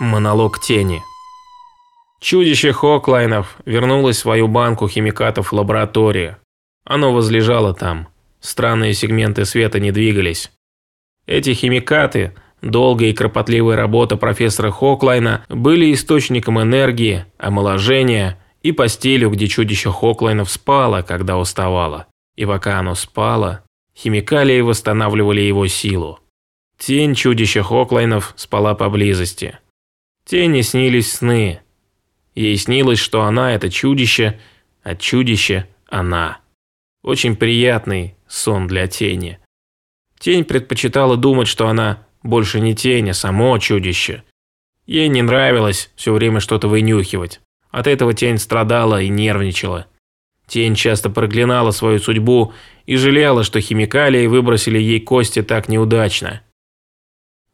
Монолог тени. Чудище Хоклайнов вернулось в свою банку химикатов в лабораторию. Оно возлежало там. Странные сегменты света не двигались. Эти химикаты, долгая и кропотливая работа профессора Хоклайна были источником энергии, омоложения и постелью, где чудище Хоклайнов спало, когда уставало. И пока оно спало, химикалии восстанавливали его силу. Тень чудища Хоклайнов спала поблизости. Тени снились сны. Ей снилось, что она – это чудище, а чудище – она. Очень приятный сон для тени. Тень предпочитала думать, что она больше не тень, а само чудище. Ей не нравилось все время что-то вынюхивать. От этого тень страдала и нервничала. Тень часто проклинала свою судьбу и жалела, что химикалии выбросили ей кости так неудачно.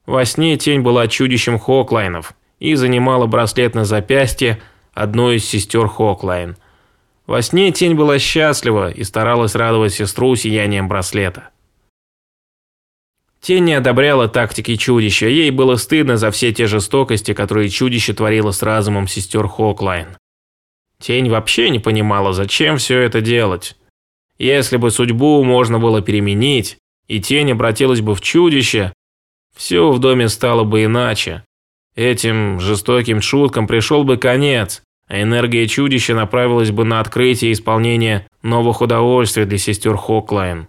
Во сне тень была чудищем Хоклайнов – и занимала браслет на запястье одной из сестер Хоклайн. Во сне тень была счастлива и старалась радовать сестру сиянием браслета. Тень не одобряла тактики чудища, ей было стыдно за все те жестокости, которые чудище творило с разумом сестер Хоклайн. Тень вообще не понимала, зачем все это делать. Если бы судьбу можно было переменить, и тень обратилась бы в чудище, все в доме стало бы иначе. Этим жестоким шуткам пришел бы конец, а энергия чудища направилась бы на открытие и исполнение новых удовольствий для сестер Хоклайн.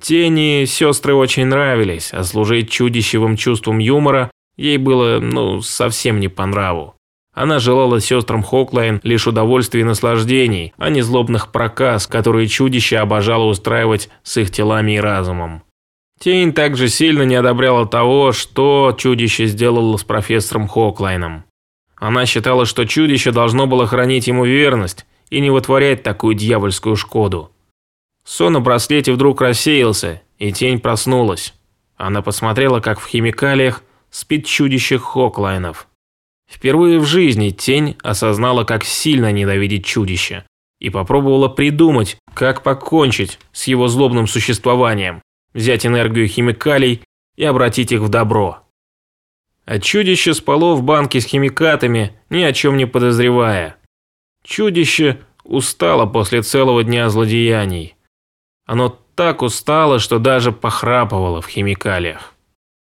Тени сестры очень нравились, а служить чудищевым чувством юмора ей было, ну, совсем не по нраву. Она желала сестрам Хоклайн лишь удовольствий и наслаждений, а не злобных проказ, которые чудище обожало устраивать с их телами и разумом. Тень также сильно не одобряла того, что чудище сделало с профессором Хоклайном. Она считала, что чудище должно было хранить ему верность и не вытворять такую дьявольскую шкоду. Сон на браслете вдруг рассеялся, и тень проснулась. Она посмотрела, как в химикалиях спит чудище Хоклайнов. Впервые в жизни тень осознала, как сильно ненавидит чудище, и попробовала придумать, как покончить с его злобным существованием взять энергию химикалий и обратить их в добро. А чудище спало в банке с химикатами, ни о чем не подозревая. Чудище устало после целого дня злодеяний. Оно так устало, что даже похрапывало в химикалиях.